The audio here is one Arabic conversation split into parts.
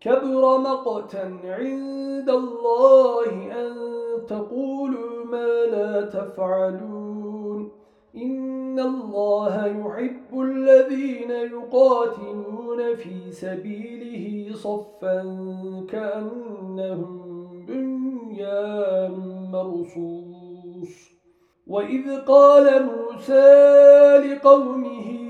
كبر مقتا عند الله أن تقولوا ما لا تفعلون. إن الله يحب الذين يقاتلون في سبيله صفا كأنهم بنيان مرصوص. وإذ قال موسى لقومه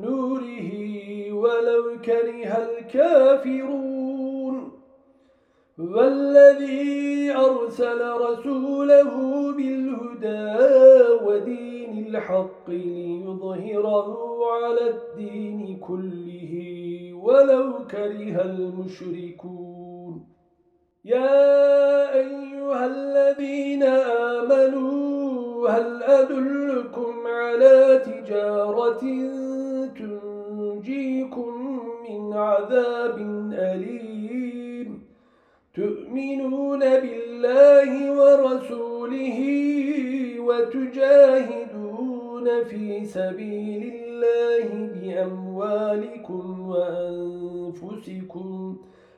نوره ولو كره الكافرون. والذي أرسل رسوله بالهدى ودين الحق ليظهره على الدين كله ولو كره المشركون. يا أيها الذين آمنوا هل أدلكم على تجارة تنجيكم من عذاب أليم؟ تؤمنون بالله ورسوله وتجاهدون في سبيل الله بأموالكم وأنفسكم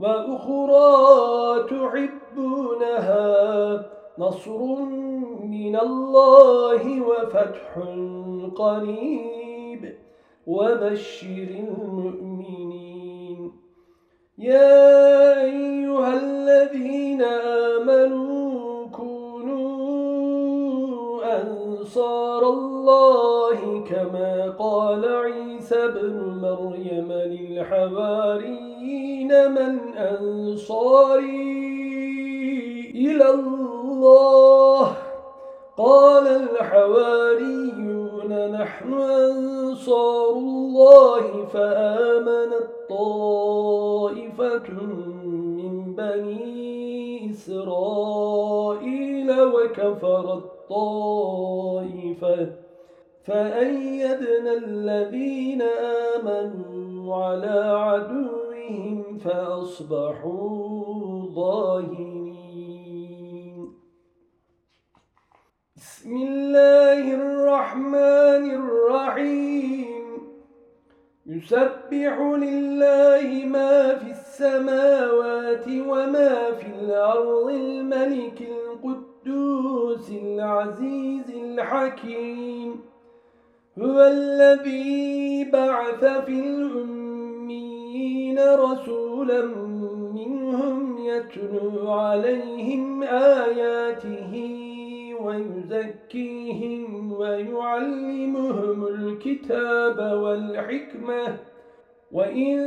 وأخرى تحبونها نصر من الله وفتح قريب وبشر المؤمنين. يا أيها الذين آمنوا كونوا أنصار الله كما قال عيسى بن مريم للحواريين من أنصاري إلى الله. قال الحواريون نحن أنصار الله فآمنت طائفة من بني إسرائيل وكفرت طائفة فأيدنا الذين آمنوا على عدوهم فأصبحوا ظاهرين. بسم الله الرحمن الرحيم. يسبح لله ما في السماوات وما في الأرض الملك القدوس العزيز الحكيم. هو الذي بعث في الأمين رسولا منهم يتلو عليهم آياته ويزكيهم ويعلمهم الكتاب والحكمة. وإن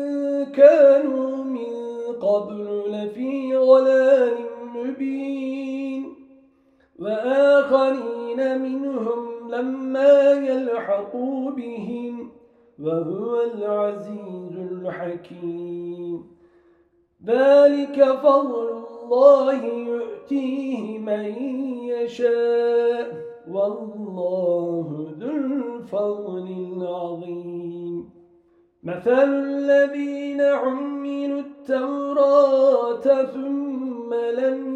كانوا من قبل لفي ضلال مبين. وآخرين منهم لما يلحقوا بهم وهو العزيز الحكيم. ذلك فضل الله يؤتيه من يشاء والله ذو الفضل العظيم. مثل الذين عملوا التوراة ثم لم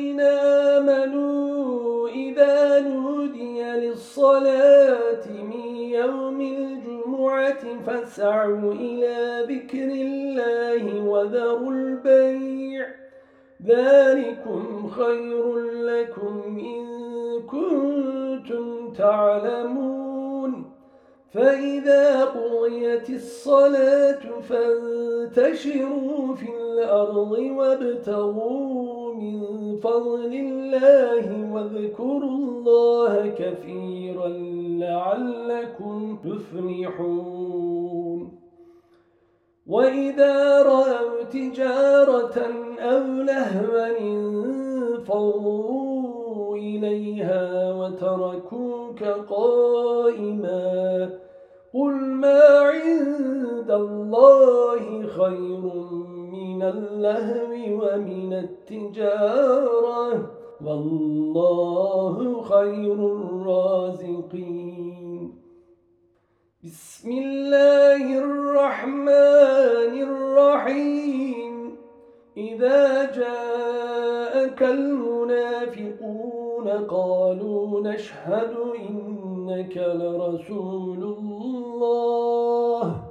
للصلاة من يوم الجمعة فاسعوا إلى ذكر الله وذروا البيع. ذلكم خير لكم إن كنتم تعلمون. فإذا قضيت الصلاة فانتشروا في الأرض وابتغوا من فضل الله واذكروا الله كثيرا لعلكم تفلحون. وإذا رأوا تجارة أو لهوا انفضوا إليها وتركوك قائما. قل ما عند الله خير من اللهو ومن التجارة. والله خير الرازقين. بسم الله الرحمن الرحيم. إذا جاءك المنافقون قالوا نشهد إنك لرسول الله.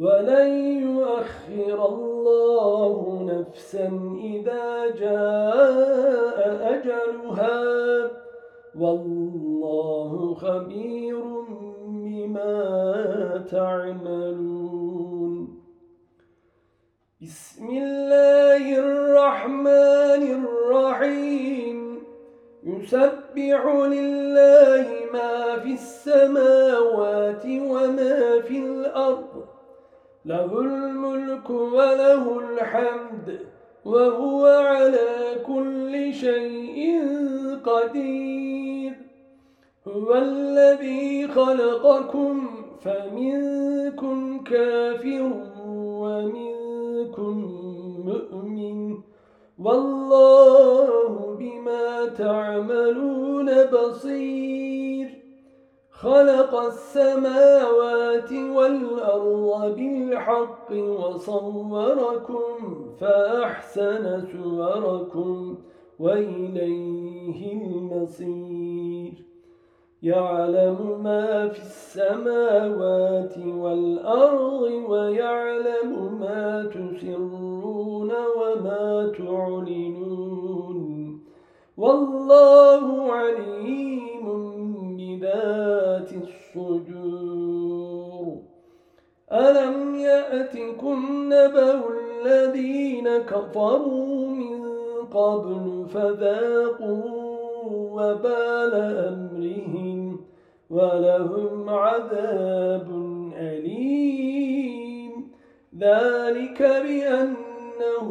ولن يؤخر الله نفسا إذا جاء أجلها. والله خبير بما تعملون. بسم الله الرحمن الرحيم. يسبح لله ما في السماوات وما في الأرض. له الملك وله الحمد وهو على كل شيء قدير. هو الذي خلقكم فمنكم كافر ومنكم مؤمن. والله بما تعملون بصير. خلق السماوات والأرض بالحق وصوركم فأحسن سوركم وإليه المصير. يعلم ما في السماوات والأرض ويعلم ما تسرون وما تعلنون. والله عليم بذات الصدور. ألم يأتكم نبأ الذين كفروا من قبل فذاقوا وبال أمرهم ولهم عذاب أليم. ذلك بأنه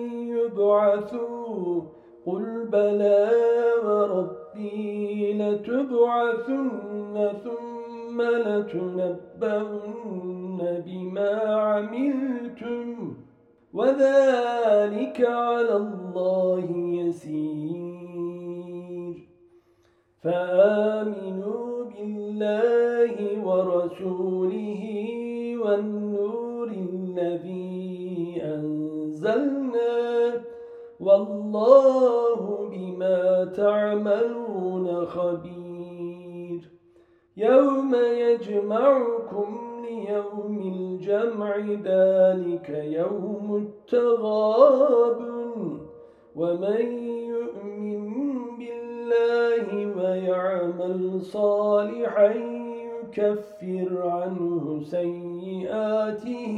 يبعثوا قل بلى وربي لتبعثن ثم لتنبؤن بما عملتم وذلك على الله يسير فآمنوا بالله والله بما تعملون خبير. يوم يجمعكم ليوم الجمع ذلك يوم التغاب ومن يؤمن بالله ويعمل صالحا يكفر عنه سيئاته.